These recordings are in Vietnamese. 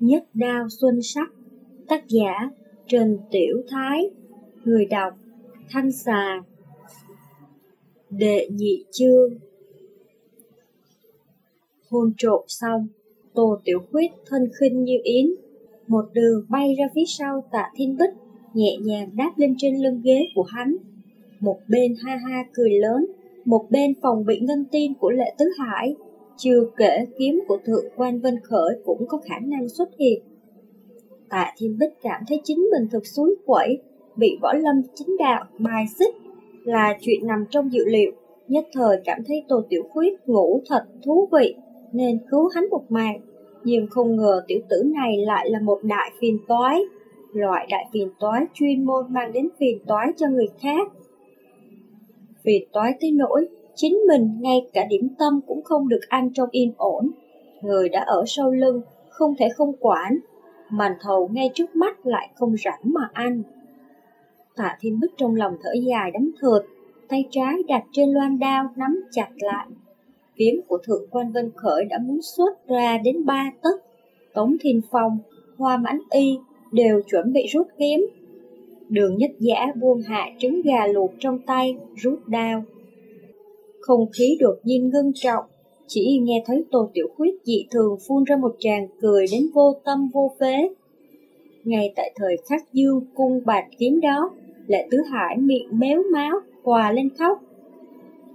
Nhất đao xuân sắc, Tác giả Trần Tiểu Thái, Người đọc Thanh Xà, Đệ nhị chương. Hôn trộn xong, Tô Tiểu Khuyết thân khinh như yến, Một đường bay ra phía sau tạ thiên bích Nhẹ nhàng đáp lên trên lưng ghế của hắn. Một bên ha ha cười lớn, Một bên phòng bị ngân tin của lệ tứ hải chưa kể kiếm của thượng quan Vân Khởi cũng có khả năng xuất hiện. Tạ Thiên Bích cảm thấy chính mình thực suối quẩy, bị võ lâm chính đạo bài xích là chuyện nằm trong dự liệu. Nhất thời cảm thấy Tô Tiểu Khuyết ngủ thật thú vị, nên cứu hắn một mạng. Nhưng không ngờ tiểu tử này lại là một đại phiền toái, loại đại phiền toái chuyên môn mang đến phiền toái cho người khác. Phiền toái tới nỗi chính mình ngay cả điểm tâm cũng không được ăn trong yên ổn. Người đã ở sau lưng, không thể không quản, màn thầu ngay trước mắt lại không rảnh mà ăn. Tạ Thiên Bích trong lòng thở dài đấm thượt, tay trái đặt trên loan đao nắm chặt lại. Kiếm của Thượng quan Vân Khởi đã muốn xuất ra đến ba tấc. Tống Thiên Phong, Hoa Mãn Y đều chuẩn bị rút kiếm. Đường nhất giả buông hạ trứng gà luộc trong tay, rút đao. Không khí đột nhiên ngưng trọng, chỉ nghe thấy Tô Tiểu Khuyết dị thường phun ra một tràng cười đến vô tâm vô phế. Ngay tại thời khắc dương cung bạch kiếm đó, Lệ Tứ Hải miệng méo máu, hòa lên khóc.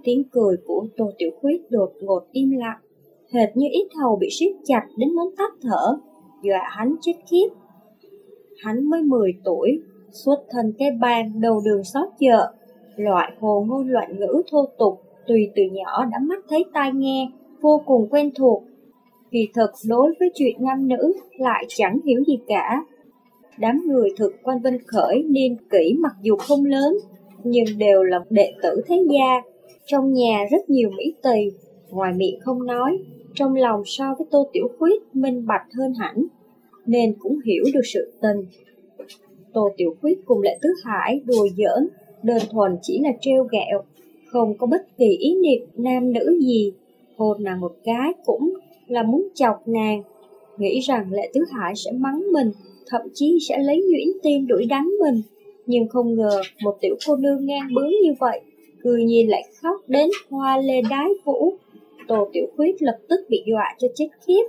Tiếng cười của Tô Tiểu Khuyết đột ngột im lặng, hệt như ít hầu bị siết chặt đến muốn tắt thở, dọa hắn chết khiếp. Hắn mới 10 tuổi, xuất thân cái bang đầu đường xót chợ, loại hồ ngôn loạn ngữ thô tục tùy từ nhỏ đã mắt thấy tai nghe, vô cùng quen thuộc. Kỳ thực đối với chuyện nam nữ lại chẳng hiểu gì cả. Đám người thực quan vinh khởi niên kỹ mặc dù không lớn, nhưng đều là đệ tử thế gia. Trong nhà rất nhiều mỹ tỳ, ngoài miệng không nói, trong lòng so với tô tiểu khuyết minh bạch hơn hẳn, nên cũng hiểu được sự tình. Tô Tiểu Khuyết cùng Lệ Tứ Hải đùa giỡn, đơn thuần chỉ là treo gẹo, không có bất kỳ ý niệm nam nữ gì. Hôn nàng một cái cũng là muốn chọc nàng, nghĩ rằng Lệ Tứ Hải sẽ mắng mình, thậm chí sẽ lấy nhuyễn tim đuổi đánh mình. Nhưng không ngờ một tiểu cô nương ngang bướng như vậy, cười nhiên lại khóc đến hoa lê đái vũ. Tô Tiểu Khuyết lập tức bị dọa cho chết khiếp.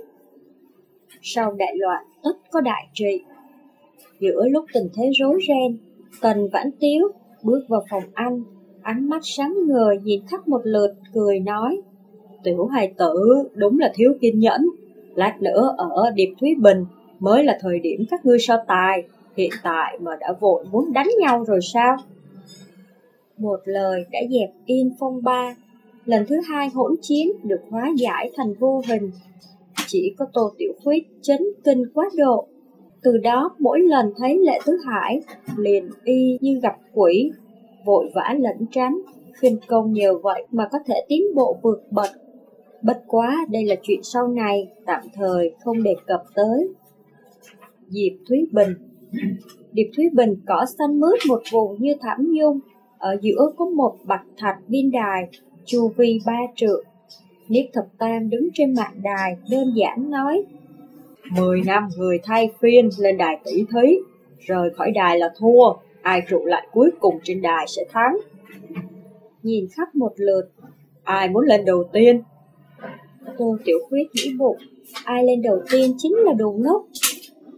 Sau đại loạn, tất có đại trị. Giữa lúc tình thế rối ren, Tần Vãn Tiếu bước vào phòng anh, ánh mắt sáng ngời nhìn khắp một lượt, cười nói. Tiểu hài tử đúng là thiếu kiên nhẫn, lát nữa ở Điệp Thúy Bình mới là thời điểm các ngươi so tài, hiện tại mà đã vội muốn đánh nhau rồi sao? Một lời đã dẹp yên phong ba, lần thứ hai hỗn chiến được hóa giải thành vô hình. Chỉ có Tô Tiểu Khuyết chấn kinh quá độ. Từ đó mỗi lần thấy Lệ Tứ Hải liền y như gặp quỷ, vội vã lẩn tránh, khinh công nhờ vậy mà có thể tiến bộ vượt bậc. Bất quá đây là chuyện sau này, tạm thời không đề cập tới. Diệp Thúy Bình Diệp Thúy Bình cỏ xanh mướt một vùng như thảm nhung, ở giữa có một bạch thạch viên đài, chu vi ba trượng. Niết Thập Tam đứng trên mạng đài, đơn giản nói, Mười năm người thay phiên lên đài tỷ thí, rời khỏi đài là thua, ai trụ lại cuối cùng trên đài sẽ thắng. Nhìn khắp một lượt, ai muốn lên đầu tiên? Tô Tiểu Khuyết nghĩ bụng, ai lên đầu tiên chính là đồ ngốc.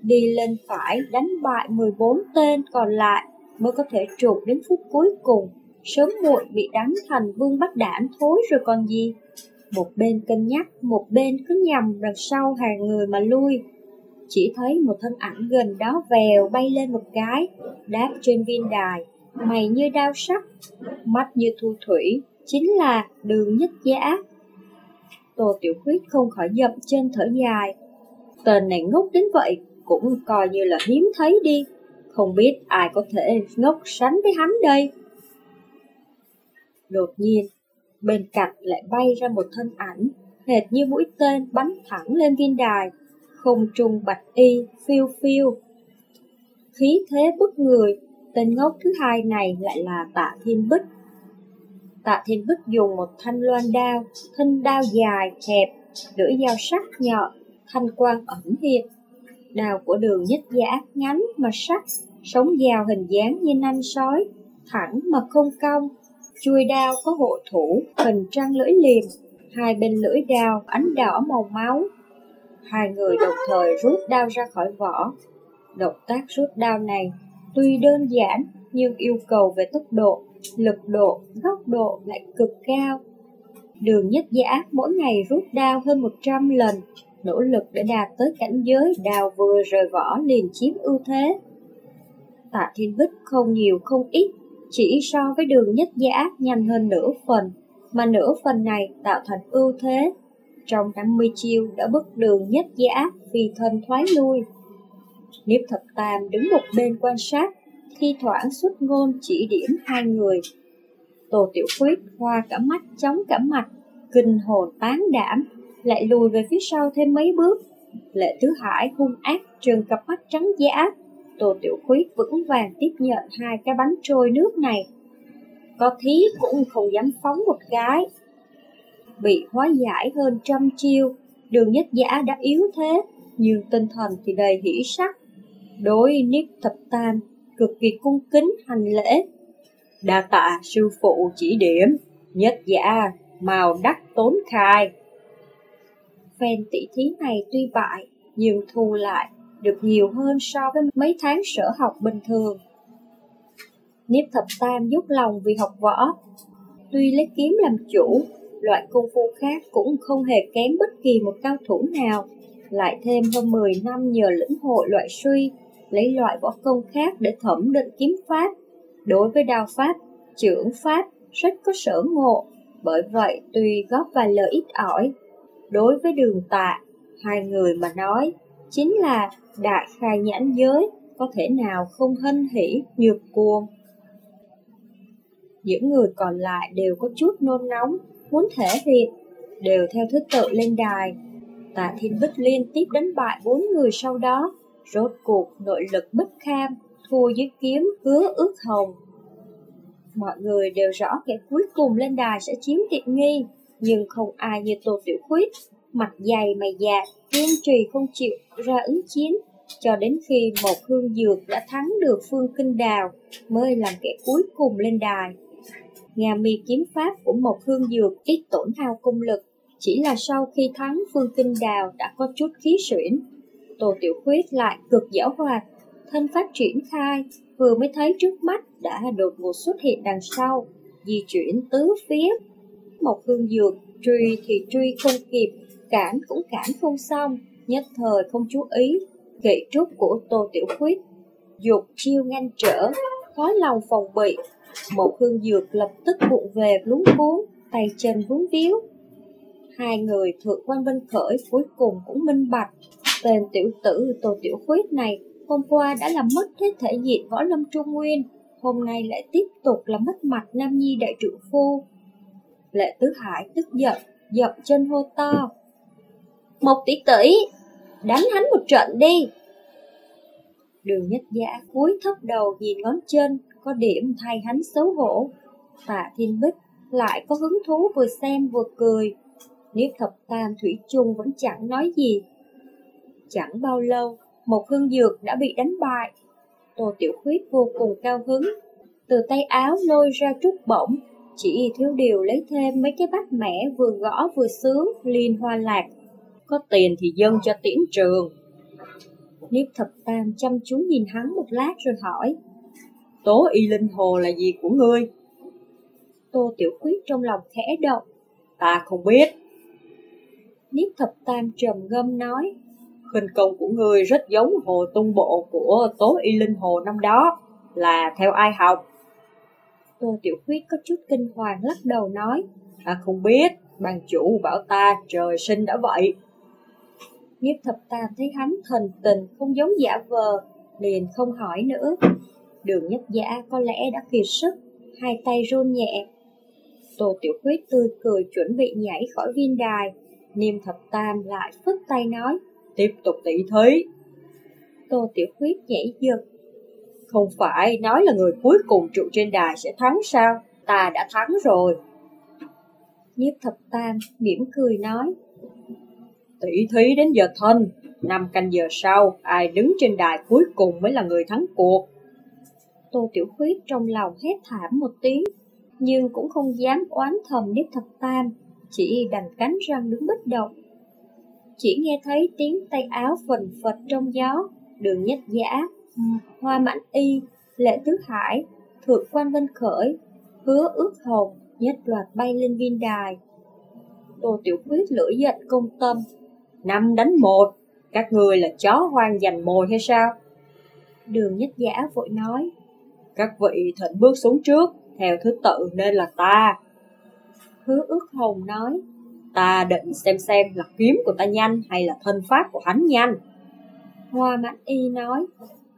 Đi lên phải đánh bại 14 tên còn lại mới có thể trụ đến phút cuối cùng, sớm muộn bị đánh thành vương bắt đảm thối rồi còn gì. Một bên cân nhắc, một bên cứ nhầm đằng sau hàng người mà lui. Chỉ thấy một thân ảnh gần đó vèo bay lên một cái, đáp trên viên đài, mày như đao sắc, mắt như thu thủy, chính là đường nhất giả. Tô Tiểu Khuyết không khỏi dậm chân thở dài. Tên này ngốc đến vậy, cũng coi như là hiếm thấy đi. Không biết ai có thể ngốc sánh với hắn đây. Đột nhiên, bên cạnh lại bay ra một thân ảnh, hệt như mũi tên bắn thẳng lên viên đài, không trung bạch y, phiêu phiêu. Khí thế bức người, tên ngốc thứ hai này lại là tạ thiên bích. Tạ thiên bích dùng một thanh loan đao, thanh đao dài, hẹp, lưỡi dao sắc nhọn, thanh quang ẩn hiện. Đào của đường nhất giả ngắn mà sắc, sống dao hình dáng như nanh sói, thẳng mà không cong. Chuôi đao có hộ thủ, hình trăng lưỡi liềm, hai bên lưỡi đao ánh đỏ màu máu. Hai người đồng thời rút đao ra khỏi vỏ. Động tác rút đao này tuy đơn giản nhưng yêu cầu về tốc độ, lực độ, góc độ lại cực cao. Đường nhất giả mỗi ngày rút đao hơn 100 lần, nỗ lực để đạt tới cảnh giới đào vừa rời vỏ liền chiếm ưu thế. Tạ Thiên Bích không nhiều không ít, chỉ so với đường nhất giả nhanh hơn nửa phần, mà nửa phần này tạo thành ưu thế. Trong 50 chiêu đã bức đường nhất giả vì thân thoái lui. Niếp thập tam đứng một bên quan sát, thi thoảng xuất ngôn chỉ điểm hai người. Tô Tiểu Khuyết hoa cả mắt chóng cả mặt, kinh hồn tán đảm, lại lùi về phía sau thêm mấy bước. Lệ Tứ Hải hung ác trừng cặp mắt trắng giả, Tô Tiểu Khuyết vững vàng tiếp nhận hai cái bánh trôi nước này. Có thí cũng không dám phóng một cái. Bị hóa giải hơn trăm chiêu, đường nhất giả đã yếu thế, nhưng tinh thần thì đầy hỷ sắc. Đối Niếp Thập Tam cực kỳ cung kính hành lễ. Đa tạ sư phụ chỉ điểm, nhất giả màu đắc tốn khai. Phen tỷ thí này tuy bại, nhưng thu lại được nhiều hơn so với mấy tháng sở học bình thường. Niếp thập tam dốc lòng vì học võ, tuy lấy kiếm làm chủ, loại công phu khác cũng không hề kém bất kỳ một cao thủ nào, lại thêm hơn 10 năm nhờ lĩnh hội loại suy, lấy loại võ công khác để thẩm định kiếm pháp. Đối với đao pháp, trưởng pháp rất có sở ngộ, bởi vậy tuy góp vài lời ít ỏi, đối với đường tạ, hai người mà nói, chính là đại khai nhãn giới, có thể nào không hân hỉ nhược cuồng. Những người còn lại đều có chút nôn nóng, muốn thể hiện, đều theo thứ tự lên đài. Tạ Thiên Bích liên tiếp đánh bại bốn người sau đó, rốt cuộc nội lực bất kham, thua dưới kiếm hứa ước hồng. Mọi người đều rõ kẻ cuối cùng lên đài sẽ chiếm tiện nghi, nhưng không ai như Tô Tiểu Khuyết, mặt dày mày dạt, kiên trì không chịu ra ứng chiến, cho đến khi một hương dược đã thắng được Phương Kinh Đào mới làm kẻ cuối cùng lên đài nhà mi kiếm pháp của một hương dược ít tổn hao công lực, chỉ là sau khi thắng Phương Kinh Đào đã có chút khí suyễn. Tô Tiểu Khuyết lại cực giảo hoạt, thân pháp triển khai, vừa mới thấy trước mắt đã đột ngột xuất hiện đằng sau, di chuyển tứ phía. Một hương dược truy thì truy không kịp, cản cũng cản không xong, nhất thời không chú ý, gậy trúc của Tô Tiểu Khuyết. Dục chiêu ngăn trở, khó lòng phòng bị, một hương dược lập tức vụng về lúng cuốn, tay chân vướng víu. Hai người thượng quan vân khởi cuối cùng cũng minh bạch, tên tiểu tử Tô Tiểu Khuyết này hôm qua đã làm mất hết thể diện võ lâm trung nguyên, hôm nay lại tiếp tục làm mất mặt Nam Nhi đại trưởng phu. Lệ Tứ Hải tức giận, dậm chân hô to. Một tỷ tỷ, đánh hắn một trận đi. Đường nhất giả cúi thấp đầu nhìn ngón chân, có điểm thay hắn xấu hổ. Tạ Thiên Bích lại có hứng thú vừa xem vừa cười. Niếp thập tam thủy chung vẫn chẳng nói gì. Chẳng bao lâu, một hương dược đã bị đánh bại. Tô Tiểu Khuyết vô cùng cao hứng, từ tay áo lôi ra trúc bổng, chỉ thiếu điều lấy thêm mấy cái bát mẻ vừa gõ vừa sướng, liên hoa lạc. Có tiền thì dâng cho tiễn trường. Niếp thập tam chăm chú nhìn hắn một lát rồi hỏi, Tố y linh hồ là gì của ngươi? Tô Tiểu Khuyết trong lòng khẽ động, ta không biết. Niếp thập tam trầm ngâm nói, khinh công của ngươi rất giống hồ tung bộ của Tố y linh hồ năm đó, là theo ai học? Tô Tiểu Khuyết có chút kinh hoàng lắc đầu nói, ta không biết, ban chủ bảo ta trời sinh đã vậy. Nhiếp thập tam thấy hắn thần tình không giống giả vờ, liền không hỏi nữa. Đường nhất giả có lẽ đã kiệt sức, hai tay run nhẹ. Tô Tiểu Khuyết tươi cười chuẩn bị nhảy khỏi viên đài, Niêm thập tam lại phất tay nói, tiếp tục tỷ thí. Tô Tiểu Khuyết nhảy giật. Không phải nói là người cuối cùng trụ trên đài sẽ thắng sao? Ta đã thắng rồi. Nhiếp thập tam mỉm cười nói, tỷ thí đến giờ thân, Năm canh giờ sau, ai đứng trên đài cuối cùng mới là người thắng cuộc. Tô Tiểu Khuyết trong lòng hét thảm một tiếng, nhưng cũng không dám oán thầm nếp Thập Tam, chỉ đành cánh răng đứng bất động. Chỉ nghe thấy tiếng tay áo phần phật trong gió, đường nhất giả, hoa mãnh y, lệ tứ hải, thượng quan vân khởi, hứa ước hồng, nhất loạt bay lên viên đài. Tô Tiểu Khuyết lửa giận công tâm. Năm đánh một, các người là chó hoang giành mồi hay sao? Đường nhất giả vội nói. Các vị thỉnh bước xuống trước, theo thứ tự nên là ta. Hứa ước hồng nói. Ta định xem xem là kiếm của ta nhanh hay là thân pháp của hắn nhanh. Hoa mãn y nói.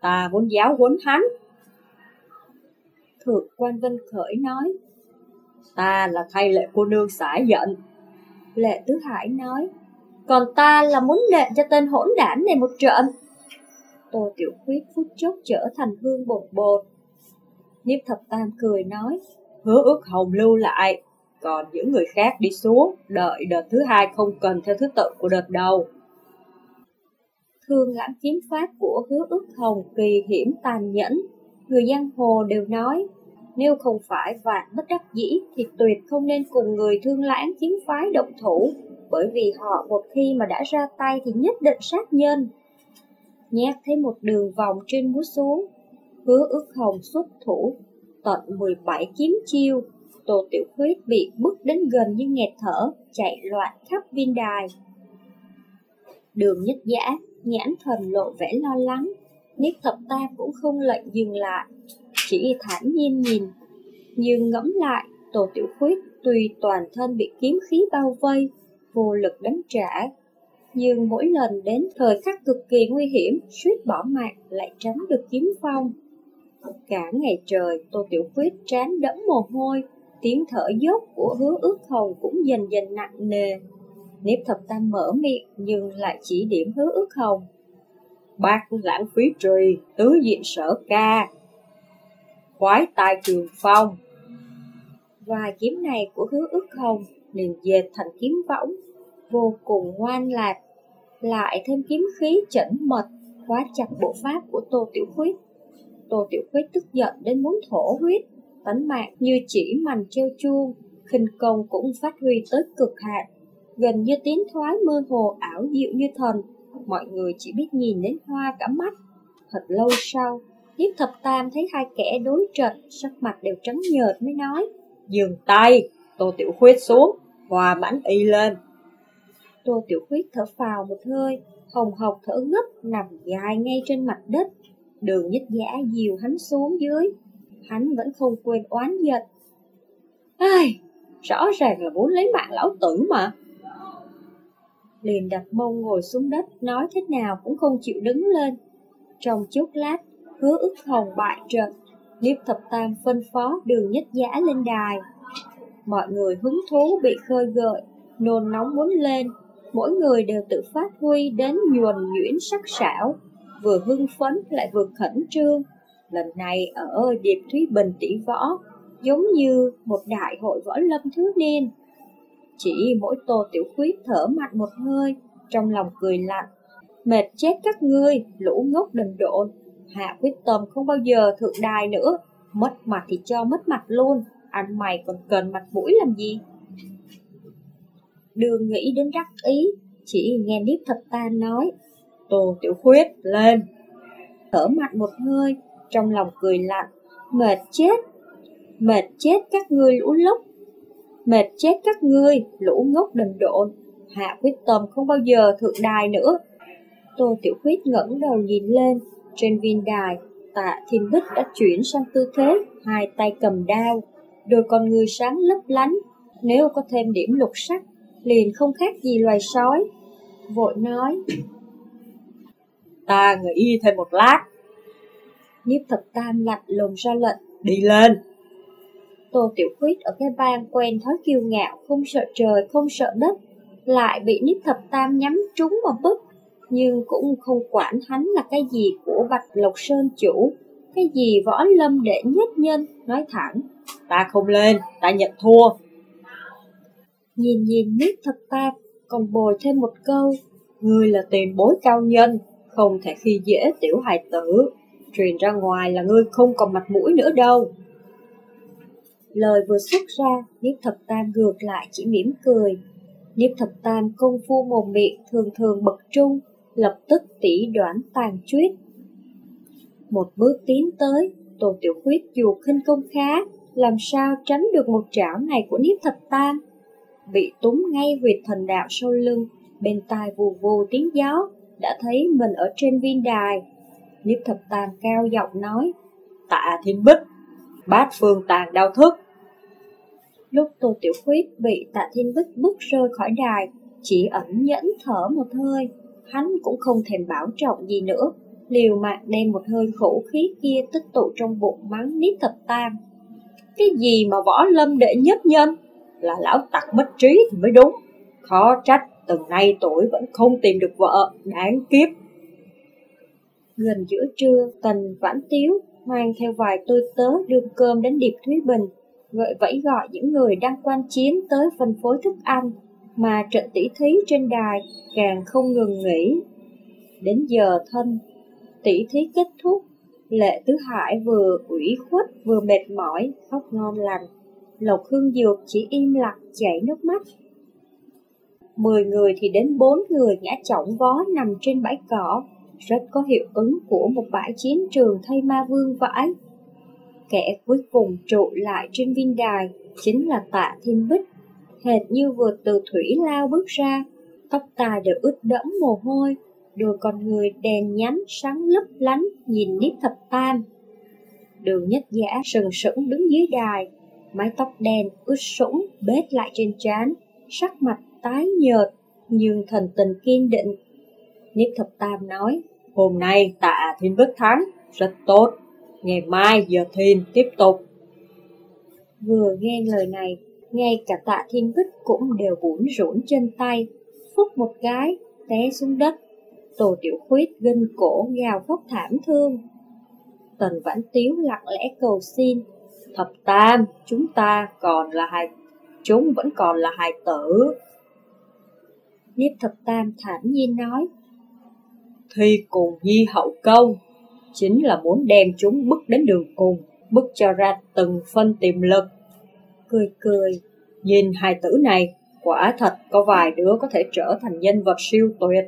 Ta muốn giáo huấn hắn. Thượng quan Vân Khởi nói. Ta là thay lệ cô nương xả giận. Lệ Tứ Hải nói. Còn ta là muốn nện cho tên hỗn đản này một trận. Tô Tiểu Khuyết phút chốc trở thành hương bột bột. Niếp Thập Tam cười nói. Hứa ước hồng lưu lại, còn những người khác đi xuống, đợi đợt thứ hai không cần theo thứ tự của đợt đầu. Thương lãng kiếm pháp của hứa ước hồng kỳ hiểm tàn nhẫn, người giang hồ đều nói, nếu không phải vạn bất đắc dĩ thì tuyệt không nên cùng người thương lãng kiếm phái động thủ, bởi vì họ một khi mà đã ra tay thì nhất định sát nhân. Nhát thấy một đường vòng trên múa xuống, hứa ước hồng xuất thủ, tận 17 kiếm chiêu, Tô Tiểu Khuyết bị bức đến gần như nghẹt thở, chạy loạn khắp viên đài. Đường nhất giả, nhãn thần lộ vẻ lo lắng, Niết thập ta cũng không lệnh dừng lại, chỉ thản nhiên nhìn. Nhưng ngẫm lại, Tô Tiểu Khuyết tuy toàn thân bị kiếm khí bao vây, vô lực đánh trả, nhưng mỗi lần đến thời khắc cực kỳ nguy hiểm, suýt bỏ mạng lại tránh được kiếm phong. Cả ngày trời, Tô Tiểu Khuyết trán đẫm mồ hôi, tiếng thở dốc của hứa ước hồng cũng dần dần nặng nề. Nếp thập tam mở miệng nhưng lại chỉ điểm hứa ước hồng. Bác lãng phí trì, tứ diện sở ca, khoái tai trường phong. Vài kiếm này của hứa ước hồng liền dệt thành kiếm võng, vô cùng ngoan lạc, lại thêm kiếm khí chẩn mật, khóa chặt bộ pháp của Tô Tiểu Khuyết. Tô Tiểu Khuyết tức giận đến muốn thổ huyết, tánh mạng như chỉ mành treo chuông, khinh công cũng phát huy tới cực hạn, gần như tiến thoái mơ hồ ảo diệu như thần, mọi người chỉ biết nhìn đến hoa cả mắt. Thật lâu sau, Nhiếp thập tam thấy hai kẻ đối trận, sắc mặt đều trắng nhợt mới nói. Dừng tay, Tô Tiểu Khuyết xuống, hòa bản y lên. Tô Tiểu Khuyết thở phào một hơi, hồng hộc thở ngấp, nằm dài ngay trên mặt đất. Đường nhất giả dìu hắn xuống dưới, hắn vẫn không quên oán giận. Ai, rõ ràng là muốn lấy mạng lão tử mà. Liền đặt mông ngồi xuống đất, nói thế nào cũng không chịu đứng lên. Trong chốc lát, hứa ức hồng bại trận, liếp thập tam phân phó đường nhất giả lên đài. Mọi người hứng thú bị khơi gợi, nôn nóng muốn lên, mỗi người đều tự phát huy đến nhuần nhuyễn sắc sảo, vừa hưng phấn lại vừa khẩn trương. Lần này ở Điệp Thúy Bình tỷ võ, giống như một đại hội võ lâm thứ niên. Chỉ mỗi tô tiểu khuyết thở mạnh một hơi, trong lòng cười lạnh. Mệt chết các ngươi, lũ ngốc đần độn, hạ quyết tâm không bao giờ thượng đài nữa, mất mặt thì cho mất mặt luôn, anh mày còn cần mặt mũi làm gì? Đường nghĩ đến đắc ý, chỉ nghe Niếp Thập Ta nói, Tô Tiểu Khuyết, lên! Thở mạnh một hơi, trong lòng cười lạnh, mệt chết, mệt chết các ngươi lũ lốc, mệt chết các ngươi lũ ngốc đần độn, hạ quyết tâm không bao giờ thượng đài nữa. Tô Tiểu Khuyết ngẩng đầu nhìn lên, trên viên đài, tạ thiên bích đã chuyển sang tư thế, hai tay cầm đao, đôi con người sáng lấp lánh, nếu có thêm điểm lục sắc, liền không khác gì loài sói. Vội nói, Ta nghĩ thêm một lát. Nhiếp thập tam lạnh lùng ra lệnh, đi lên. Tô Tiểu Khuyết ở cái bang quen thói kiêu ngạo, không sợ trời, không sợ đất, lại bị Niếp Thập Tam nhắm trúng mà bức nhưng cũng không quản hắn là cái gì của Bạch Lộc Sơn chủ, cái gì võ lâm đệ nhất nhân, nói thẳng, ta không lên, ta nhận thua. Nhìn nhìn nước thật ta, còn bồi thêm một câu, Ngươi là tiền bối cao nhân, không thể khi dễ tiểu hài tử. Truyền ra ngoài là ngươi không còn mặt mũi nữa đâu. Lời vừa xuất ra, Niếp Thập Tam ngược lại chỉ mỉm cười. Niếp Thập Tam công phu mồm miệng thường thường bậc trung, lập tức tỉ đoán tàn truyết. Một bước tiến tới, Tô Tiểu Khuyết dù khinh công khá, làm sao tránh được một trảo này của Niếp Thập Tam. Bị túng ngay huyệt thần đạo sau lưng, bên tai vù vù tiếng gió, đã thấy mình ở trên viên đài. Niếp Thập tàng cao giọng nói, tạ thiên bích, bát phương tàn đau thức. Lúc Tô Tiểu Khuyết bị tạ thiên bích bước rơi khỏi đài, chỉ ẩn nhẫn thở một hơi, hắn cũng không thèm bảo trọng gì nữa, liều mạng đem một hơi khổ khí kia tích tụ trong bụng mắng Niếp Thập tàng. Cái gì mà võ lâm đệ nhất nhân? Là lão tặc mất trí thì mới đúng. Khó trách từng nay tuổi vẫn không tìm được vợ, đáng kiếp. Gần giữa trưa, Tần Vãn Tiếu mang theo vài tôi tớ đưa cơm đến Điệp Thúy Bình, gợi vẫy gọi những người đang quan chiến tới phân phối thức ăn, mà trận tỷ thí trên đài càng không ngừng nghỉ. Đến giờ thân, tỷ thí kết thúc, Lệ Tứ Hải vừa ủy khuất vừa mệt mỏi, khóc ngon lành. Lộc Hương Dược chỉ im lặng chảy nước mắt. Mười người thì đến bốn người ngã trọng vó nằm trên bãi cỏ, rất có hiệu ứng của một bãi chiến trường thay ma vương vãi. Kẻ cuối cùng trụ lại trên viên đài chính là tạ thiên bích, hệt như vừa từ thủy lao bước ra, tóc tai đều ướt đẫm mồ hôi, đôi con người đèn nhánh sáng lấp lánh nhìn Niếp Thập Tam. Đường nhất giả sừng sững đứng dưới đài, mái tóc đen ướt sũng bết lại trên trán, sắc mặt tái nhợt nhưng thần tình kiên định. Niếp Thập Tam nói, hôm nay tạ thiên bích thắng, rất tốt, ngày mai giờ thiên tiếp tục. Vừa nghe lời này, ngay cả tạ thiên bích cũng đều bủn rủn chân tay, phút một cái, té xuống đất. Tô Tiểu Khuyết gân cổ gào khóc thảm thương. Tần Vãn Tiếu lặng lẽ cầu xin, thập tam, chúng ta còn là hài, chúng vẫn còn là hài tử. Niếp thập tam thản nhiên nói, Thi cùng nhi hậu công, chính là muốn đem chúng bước đến đường cùng, bước cho ra từng phân tiềm lực. Cười cười, nhìn hài tử này, quả thật có vài đứa có thể trở thành nhân vật siêu tuyệt.